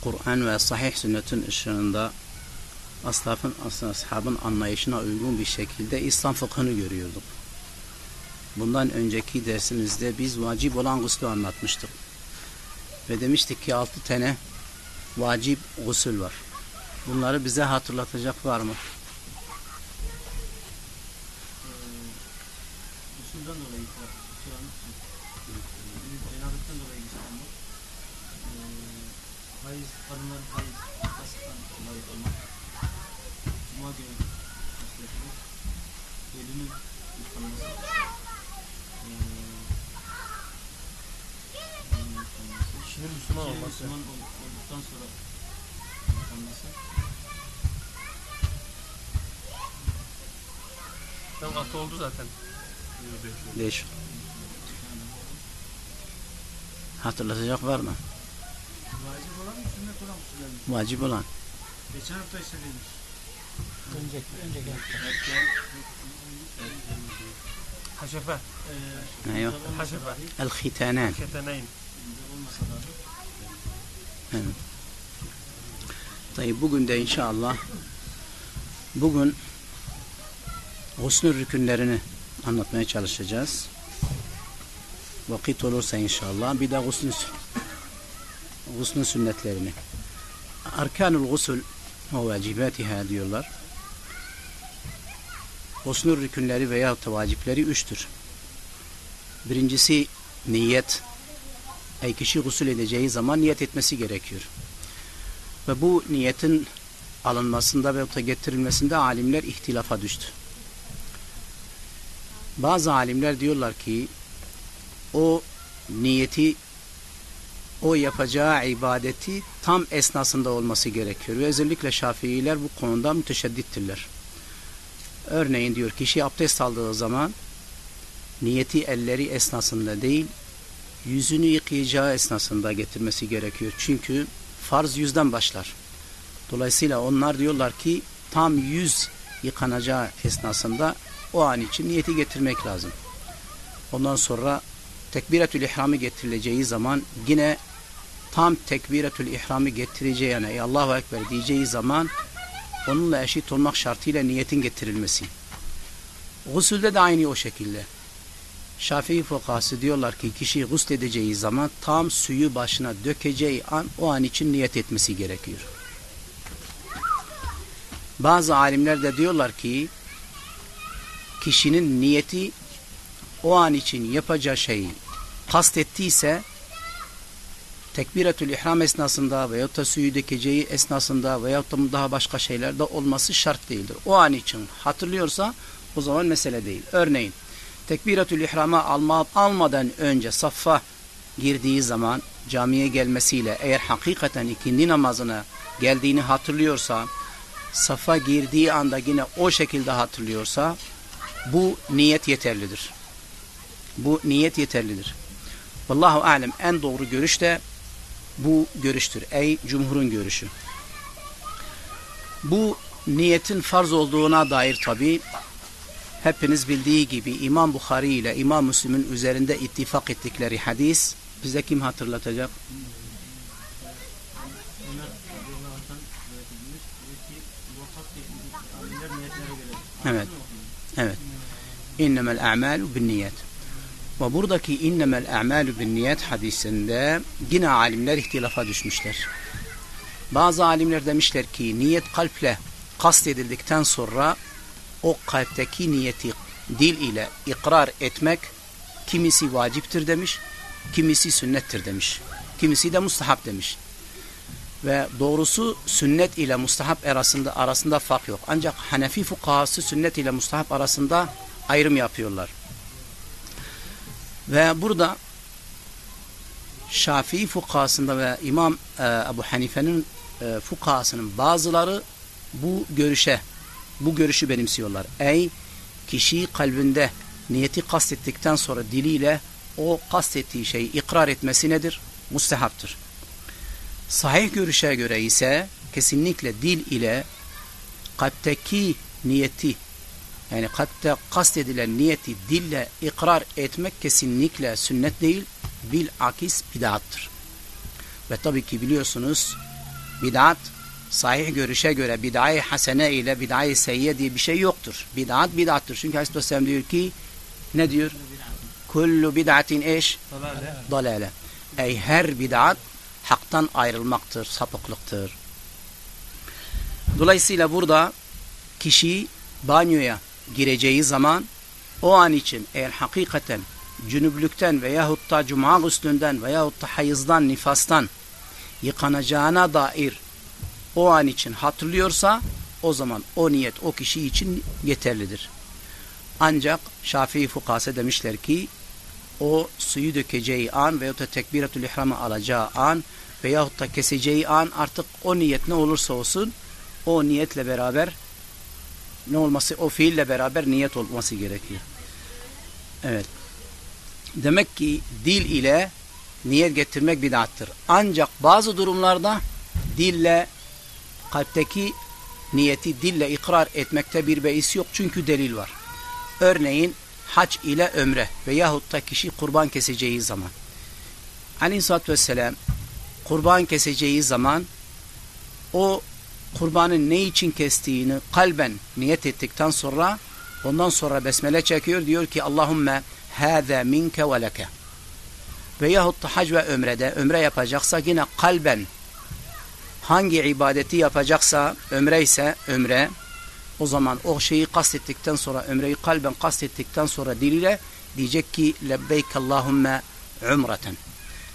Kur'an ve sahih sünnetin ışığında aslafın, ashabın anlayışına uygun bir şekilde İslam fıkhını görüyorduk. Bundan önceki dersimizde biz vacip olan guslü anlatmıştık. Ve demiştik ki altı tane vacip gusül var. Bunları bize hatırlatacak var mı? Usuldan dolayı Müslüman Kişinin olması. Müslüman ol- olduktan sonra yıkanması. Tam atı oldu zaten. Değiş. Hatırlatacak var mı? Vacip olan mı, sünnet olan mı söylenmiş? Vacip olan. Geçen hafta işledilmiş. Önceki, önceki hafta. Haşefe. Ee, Ne yok? Tabii bugün de inşallah bugün husnü rükünlerini anlatmaya çalışacağız. Vakit olursa inşallah bir de guslün, guslün sünnetlerini. Arkanul gusul ve vacibatiha diyorlar. Guslün rükünleri veya vacipleri üçtür. Birincisi niyet. Ey kişi gusül edeceği zaman niyet etmesi gerekiyor. Ve bu niyetin alınmasında ve da getirilmesinde alimler ihtilafa düştü. Bazı alimler diyorlar ki o niyeti o yapacağı ibadeti tam esnasında olması gerekiyor. Ve özellikle Şafiiler bu konuda müteşeddittirler. Örneğin diyor kişi abdest aldığı zaman niyeti elleri esnasında değil yüzünü yıkayacağı esnasında getirmesi gerekiyor. Çünkü farz yüzden başlar. Dolayısıyla onlar diyorlar ki tam yüz yıkanacağı esnasında o an için niyeti getirmek lazım. Ondan sonra tekbiretül ihramı getirileceği zaman yine tam tekbiretül ihramı getireceği yani ey Allahu Ekber diyeceği zaman onunla eşit olmak şartıyla niyetin getirilmesi. Gusülde de aynı o şekilde. Şafii fukası diyorlar ki kişi gusledeceği zaman tam suyu başına dökeceği an o an için niyet etmesi gerekiyor. Bazı alimler de diyorlar ki kişinin niyeti o an için yapacağı şeyi kastettiyse tekbiretül ihram esnasında veyahut da suyu dökeceği esnasında veyahut da daha başka şeylerde olması şart değildir. O an için hatırlıyorsa o zaman mesele değil. Örneğin tekbiretül ihrama alma, almadan önce saffa girdiği zaman camiye gelmesiyle eğer hakikaten ikindi namazına geldiğini hatırlıyorsa safa girdiği anda yine o şekilde hatırlıyorsa bu niyet yeterlidir. Bu niyet yeterlidir. Vallahu alem en doğru görüş de bu görüştür. Ey cumhurun görüşü. Bu niyetin farz olduğuna dair tabi hepiniz bildiği gibi İmam Bukhari ile İmam Müslim'in üzerinde ittifak ettikleri hadis bize kim hatırlatacak? Evet. Evet. İnnemel a'malu bin niyet. Ve buradaki innemel a'malu bin niyet hadisinde yine alimler ihtilafa düşmüşler. Bazı alimler demişler ki niyet kalple kastedildikten sonra o kalpteki niyeti dil ile ikrar etmek kimisi vaciptir demiş, kimisi sünnettir demiş. Kimisi de mustahap demiş. Ve doğrusu sünnet ile mustahap arasında arasında fark yok. Ancak Hanefi fukahası sünnet ile mustahap arasında ayrım yapıyorlar. Ve burada Şafii fukahasında ve İmam e, Ebu Hanife'nin e, fukahasının bazıları bu görüşe bu görüşü benimsiyorlar. Ey kişi kalbinde niyeti kastettikten sonra diliyle o kastettiği şeyi ikrar etmesi nedir? Mustehaptır. Sahih görüşe göre ise kesinlikle dil ile kalpteki niyeti yani kalpte kastedilen niyeti dille ikrar etmek kesinlikle sünnet değil, bil akis bid'attır. Ve tabii ki biliyorsunuz bid'at sahih görüşe göre bid'ai hasene ile bid'ai seyyiye diye bir şey yoktur. Bid'at bid'attır. Çünkü Aleyhisselam diyor ki ne diyor? Kullu bid'atin eş Dalale. Ey her bid'at haktan ayrılmaktır, sapıklıktır. Dolayısıyla burada kişi banyoya gireceği zaman o an için eğer hakikaten cünüblükten veyahut da cuma guslünden veyahut da hayızdan, nifastan yıkanacağına dair o an için hatırlıyorsa o zaman o niyet o kişi için yeterlidir. Ancak Şafii fukası demişler ki o suyu dökeceği an veyahut da tekbiratül ihramı alacağı an veyahut da keseceği an artık o niyet ne olursa olsun o niyetle beraber ne olması o fiille beraber niyet olması gerekiyor. Evet. Demek ki dil ile niyet getirmek bid'attır. Ancak bazı durumlarda dille kalpteki niyeti dille ikrar etmekte bir beis yok çünkü delil var. Örneğin hac ile ömre veyahut da kişi kurban keseceği zaman. Aleyhisselatü Vesselam kurban keseceği zaman o kurbanın ne için kestiğini kalben niyet ettikten sonra ondan sonra besmele çekiyor diyor ki Allahümme hâzâ minke ve leke veyahut da hac ve ömrede ömre yapacaksa yine kalben hangi ibadeti yapacaksa ömre ise ömre. O zaman o şeyi kastettikten sonra ömreyi kalben kastettikten sonra diliyle diyecek ki lebbeyk Allahümme umreten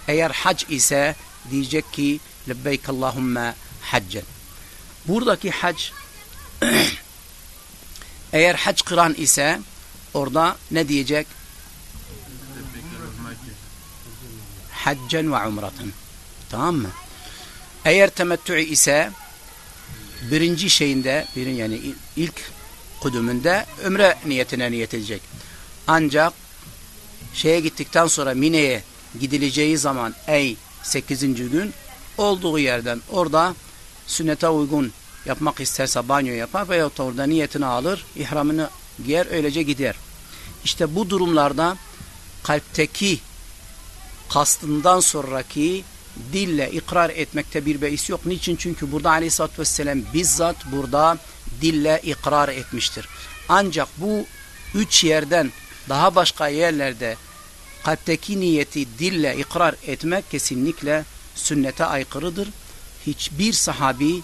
eğer hac ise diyecek ki lebbeyk Allahümme haccen buradaki hac eğer hac kıran ise orada ne diyecek? Haccen ve umraten. Tamam mı eğer temettü ise birinci şeyinde birin yani ilk kudümünde ömre niyetine niyet edecek. Ancak şeye gittikten sonra Mine'ye gidileceği zaman ey 8. gün olduğu yerden orada sünnete uygun yapmak isterse banyo yapar veyahut da orada niyetini alır, ihramını giyer, öylece gider. İşte bu durumlarda kalpteki kastından sonraki dille ikrar etmekte bir beis yok. Niçin? Çünkü burada aleyhissalatü vesselam bizzat burada dille ikrar etmiştir. Ancak bu üç yerden daha başka yerlerde kalpteki niyeti dille ikrar etmek kesinlikle sünnete aykırıdır. Hiçbir sahabi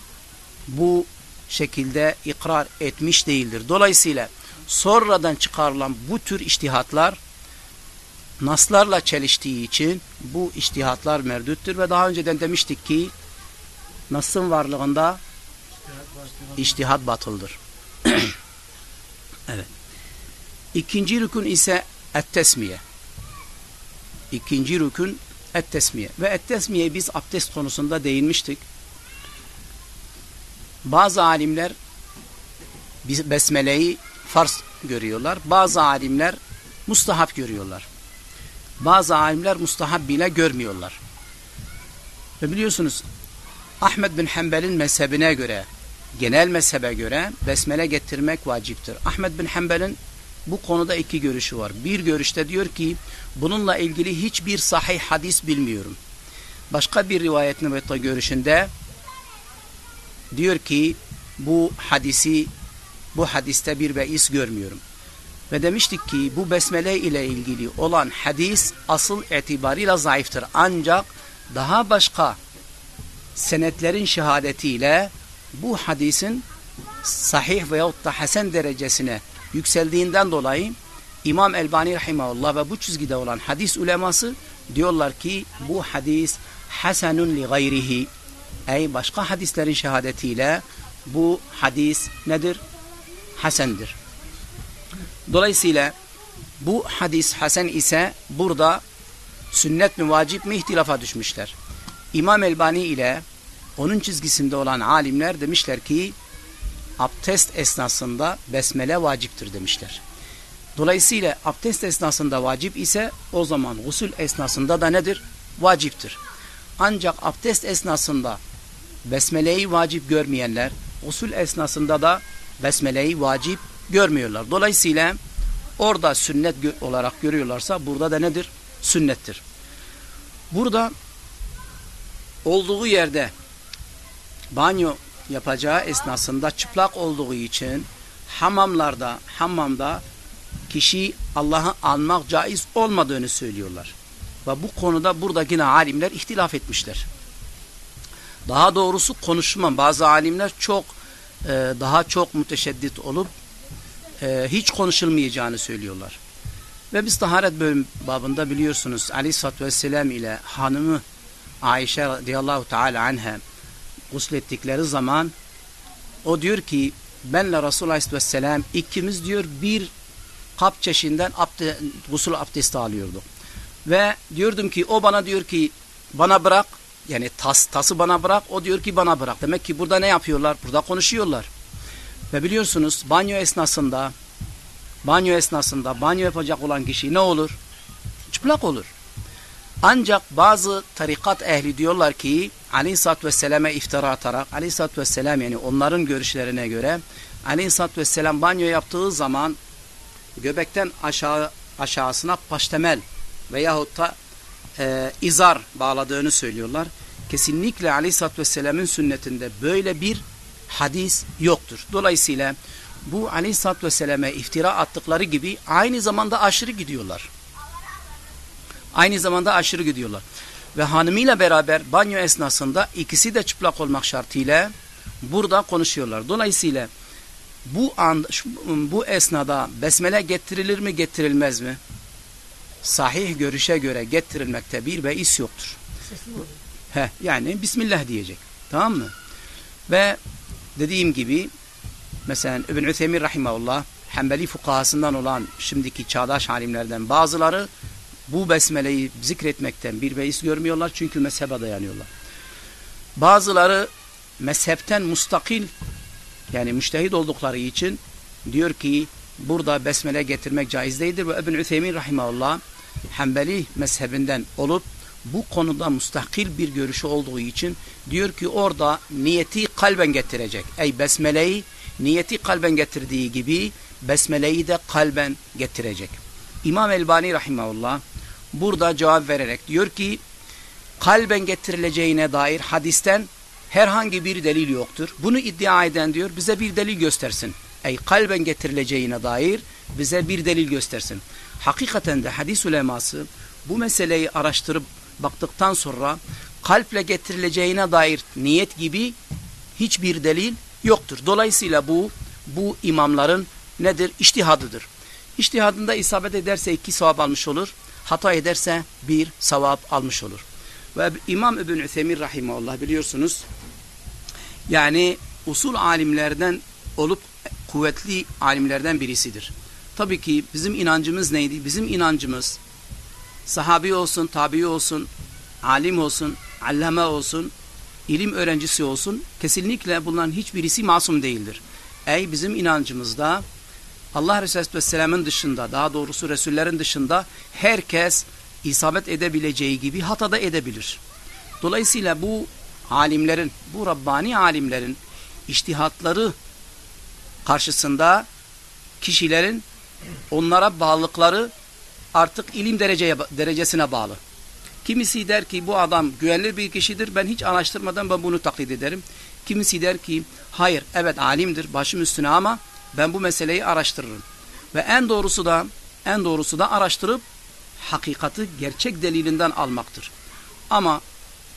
bu şekilde ikrar etmiş değildir. Dolayısıyla sonradan çıkarılan bu tür iştihatlar naslarla çeliştiği için bu iştihatlar merduttur ve daha önceden demiştik ki nasın varlığında iştihat batıldır. evet. İkinci rükün ise et-tesmiye. İkinci rükün et-tesmiye. Ve et-tesmiye biz abdest konusunda değinmiştik. Bazı alimler besmeleyi farz görüyorlar. Bazı alimler mustahap görüyorlar. Bazı alimler mustahab bile görmüyorlar. Ve biliyorsunuz Ahmet bin Hanbel'in mezhebine göre, genel mezhebe göre besmele getirmek vaciptir. Ahmet bin Hanbel'in bu konuda iki görüşü var. Bir görüşte diyor ki bununla ilgili hiçbir sahih hadis bilmiyorum. Başka bir rivayet nübette görüşünde diyor ki bu hadisi bu hadiste bir beis görmüyorum. Ve demiştik ki bu besmele ile ilgili olan hadis asıl itibarıyla zayıftır. Ancak daha başka senetlerin şehadetiyle bu hadisin sahih veyahut da hasen derecesine yükseldiğinden dolayı İmam Elbani Rahimahullah ve bu çizgide olan hadis uleması diyorlar ki bu hadis hasenun li gayrihi ey başka hadislerin şehadetiyle bu hadis nedir? Hasendir. Dolayısıyla bu hadis hasen ise burada sünnet mi vacip mi ihtilafa düşmüşler. İmam Elbani ile onun çizgisinde olan alimler demişler ki abdest esnasında besmele vaciptir demişler. Dolayısıyla abdest esnasında vacip ise o zaman gusül esnasında da nedir? Vaciptir. Ancak abdest esnasında besmeleyi vacip görmeyenler gusül esnasında da besmeleyi vacip görmüyorlar. Dolayısıyla orada sünnet olarak görüyorlarsa burada da nedir? Sünnettir. Burada olduğu yerde banyo yapacağı esnasında çıplak olduğu için hamamlarda, hammamda kişi Allah'ı anmak caiz olmadığını söylüyorlar. Ve bu konuda burada yine alimler ihtilaf etmişler. Daha doğrusu konuşma bazı alimler çok e, daha çok müteşeddit olup e, hiç konuşulmayacağını söylüyorlar. Ve biz taharet bölüm babında biliyorsunuz Aleyhisselatü Vesselam ile hanımı Ayşe radıyallahu teala anha guslettikleri zaman o diyor ki benle Resulullah Aleyhisselatü Vesselam ikimiz diyor bir kap çeşinden abde, gusül abdesti alıyorduk. Ve diyordum ki o bana diyor ki bana bırak yani tas, tası bana bırak o diyor ki bana bırak. Demek ki burada ne yapıyorlar? Burada konuşuyorlar. Ve biliyorsunuz banyo esnasında banyo esnasında banyo yapacak olan kişi ne olur? Çıplak olur. Ancak bazı tarikat ehli diyorlar ki Aleyhisselatü Vesselam'a iftira atarak Aleyhisselatü Vesselam yani onların görüşlerine göre Aleyhisselatü Vesselam banyo yaptığı zaman göbekten aşağı aşağısına paştemel veyahut da e, izar bağladığını söylüyorlar. Kesinlikle Aleyhisselatü Vesselam'ın sünnetinde böyle bir hadis yoktur. Dolayısıyla bu Aleyhisselatü Vesselam'a iftira attıkları gibi aynı zamanda aşırı gidiyorlar. Aynı zamanda aşırı gidiyorlar. Ve hanımıyla beraber banyo esnasında ikisi de çıplak olmak şartıyla burada konuşuyorlar. Dolayısıyla bu an, bu esnada besmele getirilir mi getirilmez mi? Sahih görüşe göre getirilmekte bir beis yoktur. He, yani Bismillah diyecek. Tamam mı? Ve dediğim gibi mesela İbn Üthemin rahimahullah Hanbeli fukahasından olan şimdiki çağdaş alimlerden bazıları bu besmeleyi zikretmekten bir beis görmüyorlar çünkü mezhebe dayanıyorlar. Bazıları mezhepten mustakil yani müştehid oldukları için diyor ki burada besmele getirmek caiz değildir ve İbn Üthemin rahimahullah Hanbeli mezhebinden olup bu konuda müstakil bir görüşü olduğu için diyor ki orada niyeti kalben getirecek. Ey besmeleyi niyeti kalben getirdiği gibi besmeleyi de kalben getirecek. İmam Elbani rahimahullah burada cevap vererek diyor ki kalben getirileceğine dair hadisten herhangi bir delil yoktur. Bunu iddia eden diyor bize bir delil göstersin. Ey kalben getirileceğine dair bize bir delil göstersin. Hakikaten de hadis uleması bu meseleyi araştırıp baktıktan sonra kalple getirileceğine dair niyet gibi hiçbir delil yoktur. Dolayısıyla bu bu imamların nedir? İçtihadıdır. İçtihadında isabet ederse iki sevap almış olur. Hata ederse bir sevap almış olur. Ve İmam İbn Üthemin Rahimahullah biliyorsunuz yani usul alimlerden olup kuvvetli alimlerden birisidir. Tabii ki bizim inancımız neydi? Bizim inancımız sahabi olsun, tabi olsun, alim olsun, allame olsun, ilim öğrencisi olsun kesinlikle bunların hiçbirisi masum değildir. Ey bizim inancımızda Allah Resulü Vesselam'ın dışında daha doğrusu Resullerin dışında herkes isabet edebileceği gibi hata da edebilir. Dolayısıyla bu alimlerin, bu Rabbani alimlerin iştihatları karşısında kişilerin onlara bağlılıkları artık ilim dereceye, derecesine bağlı. Kimisi der ki bu adam güvenilir bir kişidir ben hiç araştırmadan ben bunu taklit ederim. Kimisi der ki hayır evet alimdir başım üstüne ama ben bu meseleyi araştırırım. Ve en doğrusu da en doğrusu da araştırıp hakikati gerçek delilinden almaktır. Ama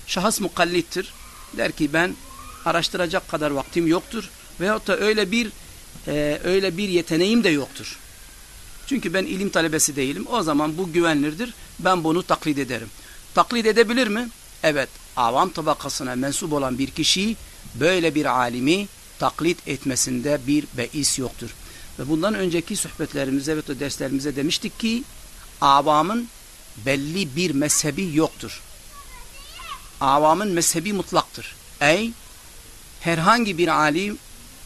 şahıs mukallittir. Der ki ben araştıracak kadar vaktim yoktur veyahut da öyle bir e, öyle bir yeteneğim de yoktur. Çünkü ben ilim talebesi değilim. O zaman bu güvenilirdir. Ben bunu taklit ederim. Taklit edebilir mi? Evet. Avam tabakasına mensup olan bir kişi böyle bir alimi taklit etmesinde bir beis yoktur. Ve bundan önceki sohbetlerimize ve derslerimize demiştik ki avamın belli bir mezhebi yoktur. Avamın mezhebi mutlaktır. Ey herhangi bir alim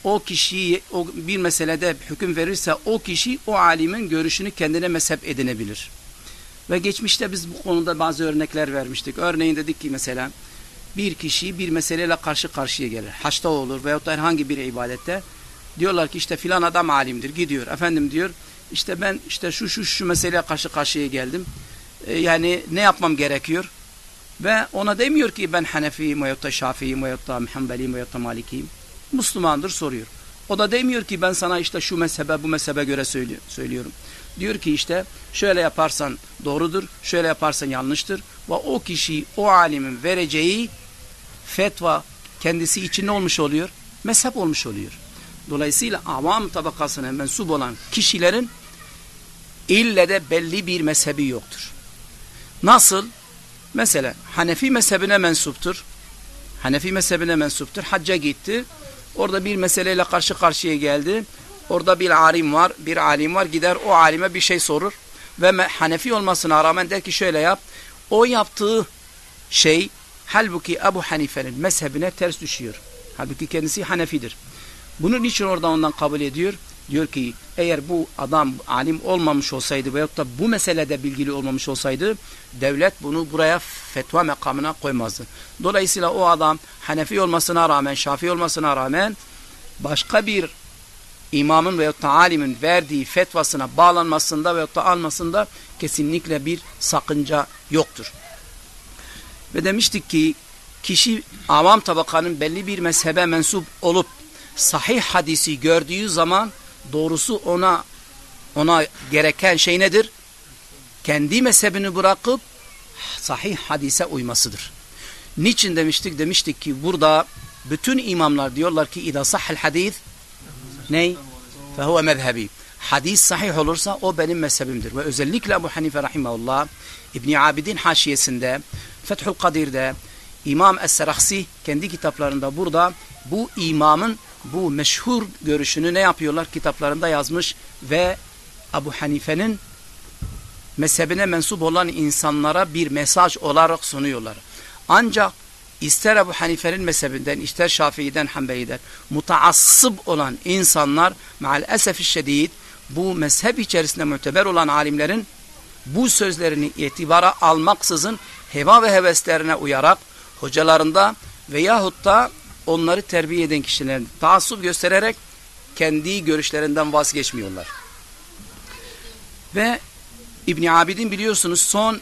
o kişiyi o bir meselede hüküm verirse o kişi o alimin görüşünü kendine mezhep edinebilir. Ve geçmişte biz bu konuda bazı örnekler vermiştik. Örneğin dedik ki mesela bir kişi bir meseleyle karşı karşıya gelir. Haçta olur veyahut da herhangi bir ibadette. Diyorlar ki işte filan adam alimdir. Gidiyor. Efendim diyor işte ben işte şu şu şu meseleye karşı karşıya geldim. E, yani ne yapmam gerekiyor? Ve ona demiyor ki ben Hanefiyim veyahut da Şafiiyim veyahut da Hanbeliyim veyahut da Malikiyim. Müslümandır soruyor. O da demiyor ki ben sana işte şu mezhebe bu mezhebe göre söylüyorum. Diyor ki işte şöyle yaparsan doğrudur, şöyle yaparsan yanlıştır. Ve o kişi o alimin vereceği fetva kendisi için ne olmuş oluyor? Mezhep olmuş oluyor. Dolayısıyla avam tabakasına mensup olan kişilerin ille de belli bir mezhebi yoktur. Nasıl? Mesela Hanefi mezhebine mensuptur. Hanefi mezhebine mensuptur. Hacca gitti. Orada bir meseleyle karşı karşıya geldi. Orada bir alim var, bir alim var. Gider o alime bir şey sorur. Ve Hanefi olmasına rağmen der ki şöyle yap. O yaptığı şey halbuki Ebu Hanife'nin mezhebine ters düşüyor. Halbuki kendisi Hanefidir. Bunun için orada ondan kabul ediyor. Diyor ki eğer bu adam alim olmamış olsaydı veyahut da bu meselede bilgili olmamış olsaydı devlet bunu buraya fetva makamına koymazdı. Dolayısıyla o adam Hanefi olmasına rağmen, Şafii olmasına rağmen başka bir imamın veyahut da alimin verdiği fetvasına bağlanmasında veyahut da almasında kesinlikle bir sakınca yoktur. Ve demiştik ki kişi avam tabakanın belli bir mezhebe mensup olup sahih hadisi gördüğü zaman doğrusu ona ona gereken şey nedir? Kendi mezhebini bırakıp sahih hadise uymasıdır. Niçin demiştik? Demiştik ki burada bütün imamlar diyorlar ki اِذَا صَحَّ الْحَدِيث ney? فَهُوَ mezhebi. Hadis sahih olursa o benim mezhebimdir. Ve özellikle Ebu Hanife Rahimahullah İbni Abidin haşiyesinde Fethül Kadir'de İmam Es-Serahsi kendi kitaplarında burada bu imamın bu meşhur görüşünü ne yapıyorlar? Kitaplarında yazmış ve Abu Hanife'nin mezhebine mensup olan insanlara bir mesaj olarak sunuyorlar. Ancak ister Ebu Hanife'nin mezhebinden, ister Şafii'den, Hanbeli'den mutaassıp olan insanlar maalesef şiddet bu mezhep içerisinde müteber olan alimlerin bu sözlerini itibara almaksızın heva ve heveslerine uyarak hocalarında veyahut da onları terbiye eden kişilerin taassup göstererek kendi görüşlerinden vazgeçmiyorlar. Ve İbn Abidin biliyorsunuz son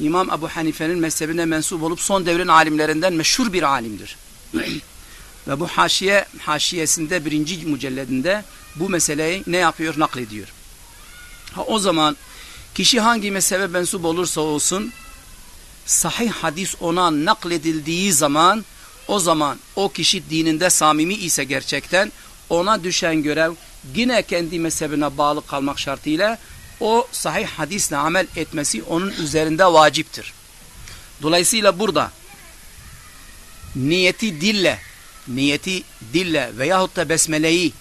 İmam Ebu Hanife'nin mezhebine mensup olup son devrin alimlerinden meşhur bir alimdir. Ve bu haşiye haşiyesinde birinci mücelledinde bu meseleyi ne yapıyor? Naklediyor. Ha, o zaman kişi hangi mezhebe mensup olursa olsun sahih hadis ona nakledildiği zaman o zaman o kişi dininde samimi ise gerçekten ona düşen görev yine kendi mezhebine bağlı kalmak şartıyla o sahih hadisle amel etmesi onun üzerinde vaciptir. Dolayısıyla burada niyeti dille, niyeti dille veyahut da besmeleyi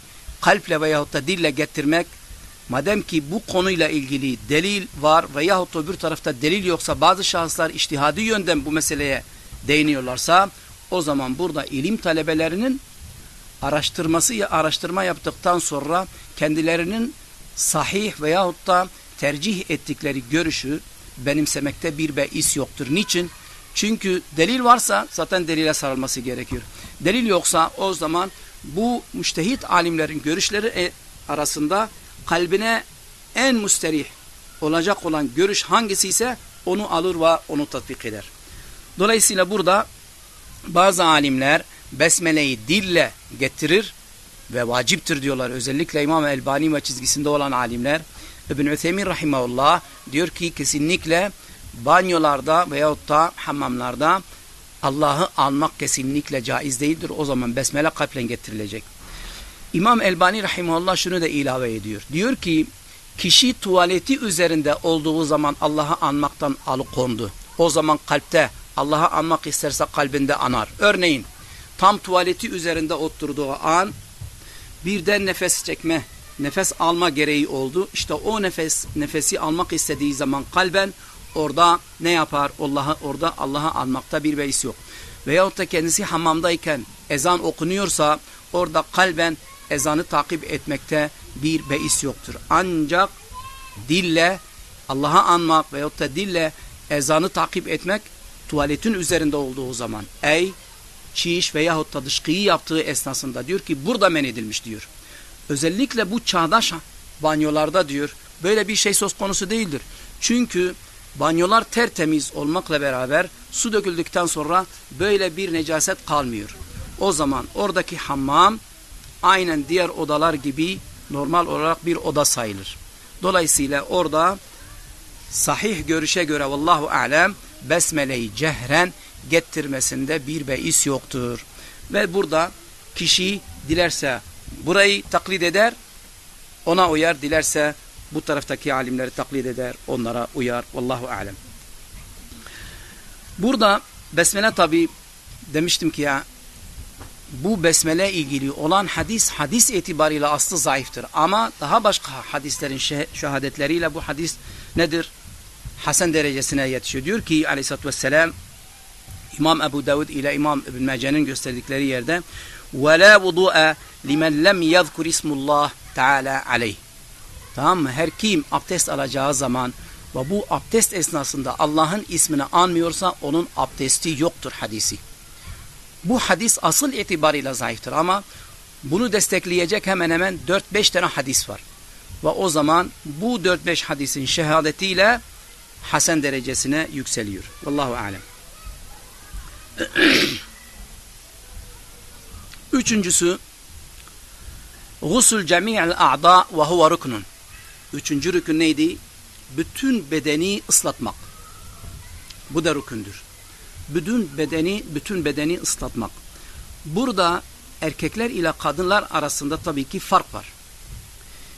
kalple veyahut da dille getirmek madem ki bu konuyla ilgili delil var veyahut da bir tarafta delil yoksa bazı şahıslar iştihadi yönden bu meseleye değiniyorlarsa o zaman burada ilim talebelerinin araştırması araştırma yaptıktan sonra kendilerinin sahih veyahut da tercih ettikleri görüşü benimsemekte bir beis yoktur. Niçin? Çünkü delil varsa zaten delile sarılması gerekiyor. Delil yoksa o zaman bu müştehit alimlerin görüşleri e, arasında kalbine en müsterih olacak olan görüş hangisi ise onu alır ve onu tatbik eder. Dolayısıyla burada bazı alimler besmeleyi dille getirir ve vaciptir diyorlar. Özellikle İmam Elbani ve çizgisinde olan alimler İbn Üthemin rahimahullah diyor ki kesinlikle banyolarda veyahut da hammamlarda Allah'ı anmak kesinlikle caiz değildir. O zaman besmele kalple getirilecek. İmam Elbani rahimahullah şunu da ilave ediyor. Diyor ki kişi tuvaleti üzerinde olduğu zaman Allah'ı anmaktan alıkondu. O zaman kalpte Allah'ı anmak isterse kalbinde anar. Örneğin tam tuvaleti üzerinde oturduğu an birden nefes çekme, nefes alma gereği oldu. İşte o nefes nefesi almak istediği zaman kalben orada ne yapar? Allah'ı orada Allah'ı anmakta bir beis yok. veyahut da kendisi hamamdayken ezan okunuyorsa orada kalben ezanı takip etmekte bir beis yoktur. Ancak dille Allah'a anmak veyahut da dille ezanı takip etmek tuvaletin üzerinde olduğu zaman ey çiş veyahut da dışkıyı yaptığı esnasında diyor ki burada men edilmiş diyor. Özellikle bu çağdaş banyolarda diyor böyle bir şey söz konusu değildir. Çünkü banyolar tertemiz olmakla beraber su döküldükten sonra böyle bir necaset kalmıyor. O zaman oradaki hammam aynen diğer odalar gibi normal olarak bir oda sayılır. Dolayısıyla orada sahih görüşe göre vallahu alem besmeleyi cehren getirmesinde bir beis yoktur. Ve burada kişi dilerse burayı taklit eder, ona uyar, dilerse bu taraftaki alimleri taklit eder, onlara uyar. Vallahu alem. Burada besmele tabi demiştim ki ya bu besmele ilgili olan hadis hadis itibariyle aslı zayıftır. Ama daha başka hadislerin şehadetleriyle bu hadis nedir? Hasan derecesine yetişiyor. Diyor ki aleyhissalatü vesselam İmam Ebu Davud ile İmam İbn Mace'nin gösterdikleri yerde وَلَا وُضُوءَ لِمَنْ لَمْ يَذْكُرِ اسْمُ اللّٰهِ تَعَالَى عَلَيْهِ Tamam mı? Her kim abdest alacağı zaman ve bu abdest esnasında Allah'ın ismini anmıyorsa onun abdesti yoktur hadisi. Bu hadis asıl itibarıyla zayıftır ama bunu destekleyecek hemen hemen 4-5 tane hadis var. Ve o zaman bu 4-5 hadisin şehadetiyle Hasan derecesine yükseliyor. Vallahu alem. Üçüncüsü Gusul cemi'l a'da ve huve ruknun. Üçüncü rükün neydi? Bütün bedeni ıslatmak. Bu da rükündür. Bütün bedeni, bütün bedeni ıslatmak. Burada erkekler ile kadınlar arasında tabii ki fark var.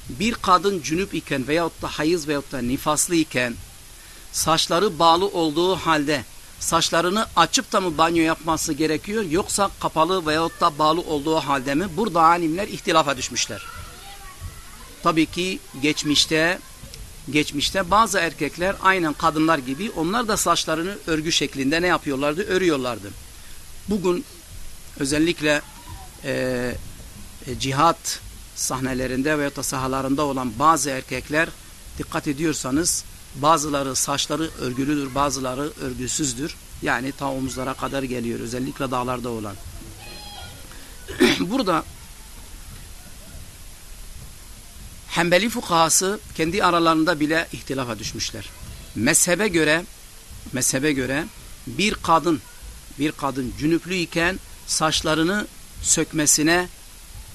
Bir kadın cünüp iken veyahut da hayız veyahut da nifaslı iken saçları bağlı olduğu halde saçlarını açıp da mı banyo yapması gerekiyor yoksa kapalı veyahut da bağlı olduğu halde mi? Burada alimler ihtilafa düşmüşler. Tabii ki geçmişte geçmişte bazı erkekler aynen kadınlar gibi onlar da saçlarını örgü şeklinde ne yapıyorlardı? Örüyorlardı. Bugün özellikle e, e, cihat sahnelerinde veya da sahalarında olan bazı erkekler dikkat ediyorsanız bazıları saçları örgülüdür, bazıları örgüsüzdür. Yani ta omuzlara kadar geliyor. Özellikle dağlarda olan. Burada Hanbeli fukahası kendi aralarında bile ihtilafa düşmüşler. Mezhebe göre mezhebe göre bir kadın bir kadın cünüplü iken saçlarını sökmesine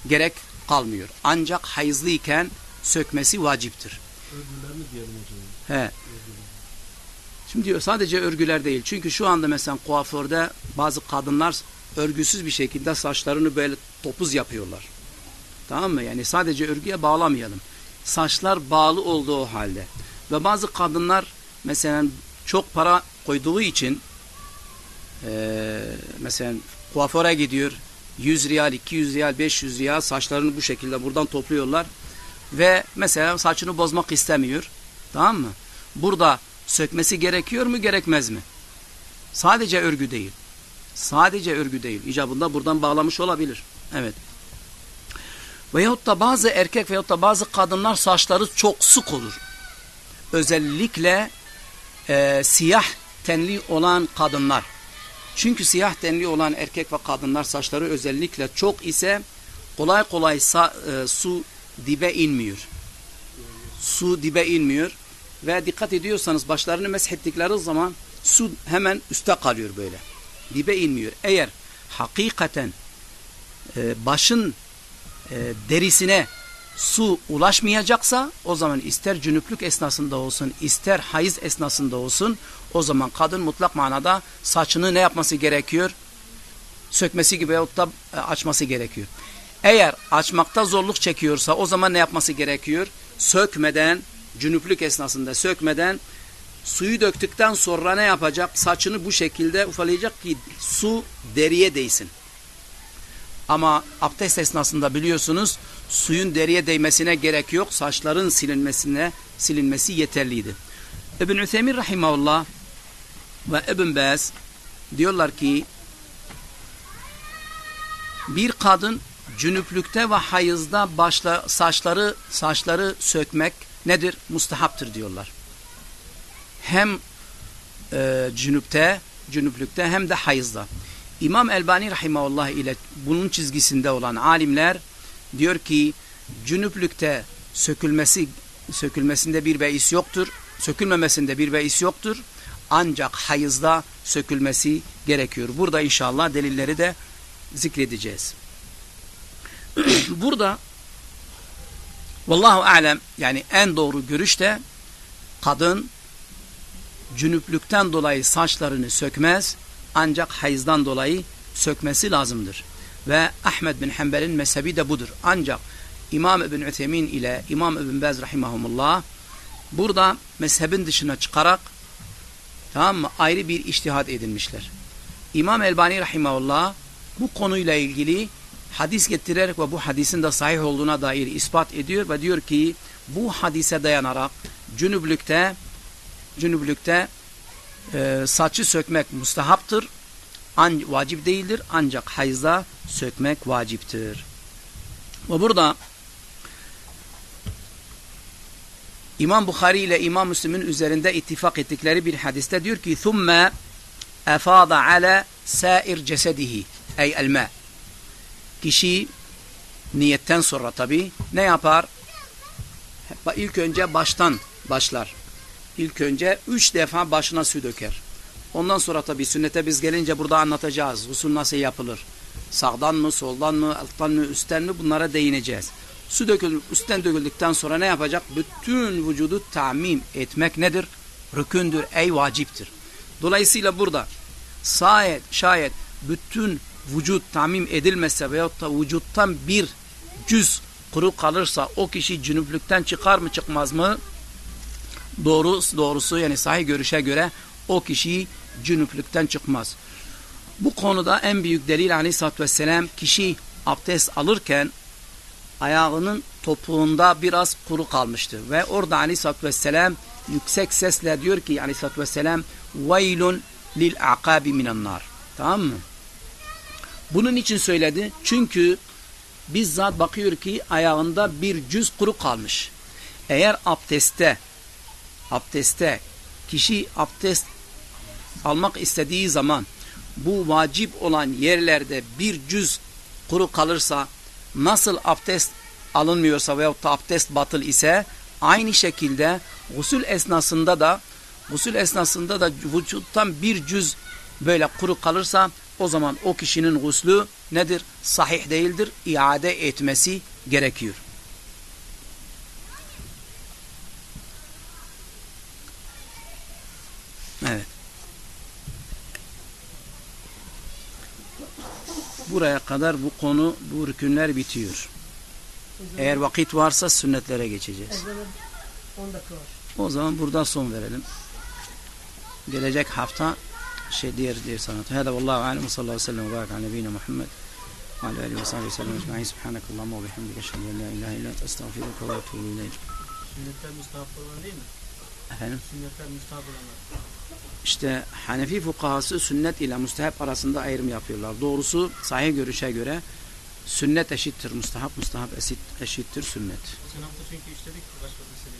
gerek kalmıyor. Ancak hayızlı iken sökmesi vaciptir. Örgüler mi diyelim hocam? He. Şimdi diyor sadece örgüler değil. Çünkü şu anda mesela kuaförde bazı kadınlar örgüsüz bir şekilde saçlarını böyle topuz yapıyorlar. Tamam mı? Yani sadece örgüye bağlamayalım. Saçlar bağlı olduğu halde. Ve bazı kadınlar mesela çok para koyduğu için e, mesela kuaföre gidiyor 100 riyal, 200 riyal, 500 riyal saçlarını bu şekilde buradan topluyorlar. Ve mesela saçını bozmak istemiyor. Tamam mı? Burada sökmesi gerekiyor mu gerekmez mi? Sadece örgü değil. Sadece örgü değil. İcabında buradan bağlamış olabilir. Evet. Veyahut da bazı erkek veyahut da bazı kadınlar saçları çok sık olur. Özellikle e, siyah tenli olan kadınlar. Çünkü siyah tenli olan erkek ve kadınlar saçları özellikle çok ise kolay kolay sa, e, su dibe inmiyor. Su dibe inmiyor ve dikkat ediyorsanız başlarını meshettikleri zaman su hemen üste kalıyor böyle. Dibe inmiyor. Eğer hakikaten e, başın e, derisine su ulaşmayacaksa o zaman ister cünüplük esnasında olsun ister hayız esnasında olsun o zaman kadın mutlak manada saçını ne yapması gerekiyor? Sökmesi gibi veyahut da e, açması gerekiyor. Eğer açmakta zorluk çekiyorsa o zaman ne yapması gerekiyor? Sökmeden cünüplük esnasında sökmeden suyu döktükten sonra ne yapacak? Saçını bu şekilde ufalayacak ki su deriye değsin. Ama abdest esnasında biliyorsunuz suyun deriye değmesine gerek yok. Saçların silinmesine silinmesi yeterliydi. İbn Üthemin rahimahullah ve İbn Baz diyorlar ki bir kadın cünüplükte ve hayızda başla, saçları saçları sökmek nedir? Mustahaptır diyorlar. Hem e, cünüpte, cünüplükte hem de hayızda. İmam Elbani Rahimahullah ile bunun çizgisinde olan alimler diyor ki cünüplükte sökülmesi sökülmesinde bir beis yoktur. Sökülmemesinde bir beis yoktur. Ancak hayızda sökülmesi gerekiyor. Burada inşallah delilleri de zikredeceğiz. Burada vallahu alem yani en doğru görüş de kadın cünüplükten dolayı saçlarını sökmez ancak hayızdan dolayı sökmesi lazımdır. Ve Ahmed bin Hanbel'in mezhebi de budur. Ancak İmam İbn Üthemin ile İmam İbn Bez rahimahumullah burada mezhebin dışına çıkarak tamam mı ayrı bir iştihad edilmişler. İmam Elbani rahimahullah bu konuyla ilgili hadis getirerek ve bu hadisin de sahih olduğuna dair ispat ediyor ve diyor ki bu hadise dayanarak cünüblükte cünüblükte e, saçı sökmek mustahaptır. An, vacip değildir. Ancak hayızda sökmek vaciptir. Ve burada İmam Bukhari ile İmam Müslim'in üzerinde ittifak ettikleri bir hadiste diyor ki ثُمَّ اَفَاضَ عَلَى سَائِرْ cesedihi ey elma. Kişi niyetten sonra tabi ne yapar? İlk önce baştan başlar. İlk önce üç defa başına su döker. Ondan sonra tabi sünnete biz gelince burada anlatacağız. Usul nasıl yapılır? Sağdan mı, soldan mı, alttan mı, üstten mi bunlara değineceğiz. Su dökül, üstten döküldükten sonra ne yapacak? Bütün vücudu tamim etmek nedir? Rükündür, ey vaciptir. Dolayısıyla burada şayet, şayet bütün vücut tamim edilmezse veyahut da vücuttan bir cüz kuru kalırsa o kişi cünüplükten çıkar mı çıkmaz mı? Doğru, doğrusu yani sahih görüşe göre o kişi cünüplükten çıkmaz. Bu konuda en büyük delil aleyhissalatü vesselam kişi abdest alırken ayağının topuğunda biraz kuru kalmıştı. Ve orada aleyhissalatü vesselam yüksek sesle diyor ki aleyhissalatü vesselam lil akabi minen nar. Tamam mı? Bunun için söyledi. Çünkü bizzat bakıyor ki ayağında bir cüz kuru kalmış. Eğer abdestte abdestte kişi abdest almak istediği zaman bu vacip olan yerlerde bir cüz kuru kalırsa nasıl abdest alınmıyorsa veyahut da abdest batıl ise aynı şekilde gusül esnasında da gusül esnasında da vücuttan bir cüz böyle kuru kalırsa o zaman o kişinin guslü nedir? Sahih değildir. İade etmesi gerekiyor. Evet. Buraya kadar bu konu, bu rükünler bitiyor. Eğer vakit varsa sünnetlere geçeceğiz. Ezanın 10 dakika var. O zaman burada son verelim. Gelecek hafta şey diğer diğer sanat. Hada vallahu alem ve sallallahu aleyhi ve sellem ve barak ala nebiyina Muhammed ve ala alihi ve sahbihi sellem ecma'in. Subhanakallahumma ve bihamdike eşhedü en la ilahe illa ente estağfiruke ve etûbü ileyk. Sünnetler müstahap olan değil mi? Efendim? Sünnetler müstahap olanlar. İşte Hanefi fukahası sünnet ile müstehap arasında ayrım yapıyorlar. Doğrusu sahih görüşe göre sünnet eşittir müstehap, müstehap eşit, eşittir sünnet. Geçen hafta çünkü işledik başka meseleyi.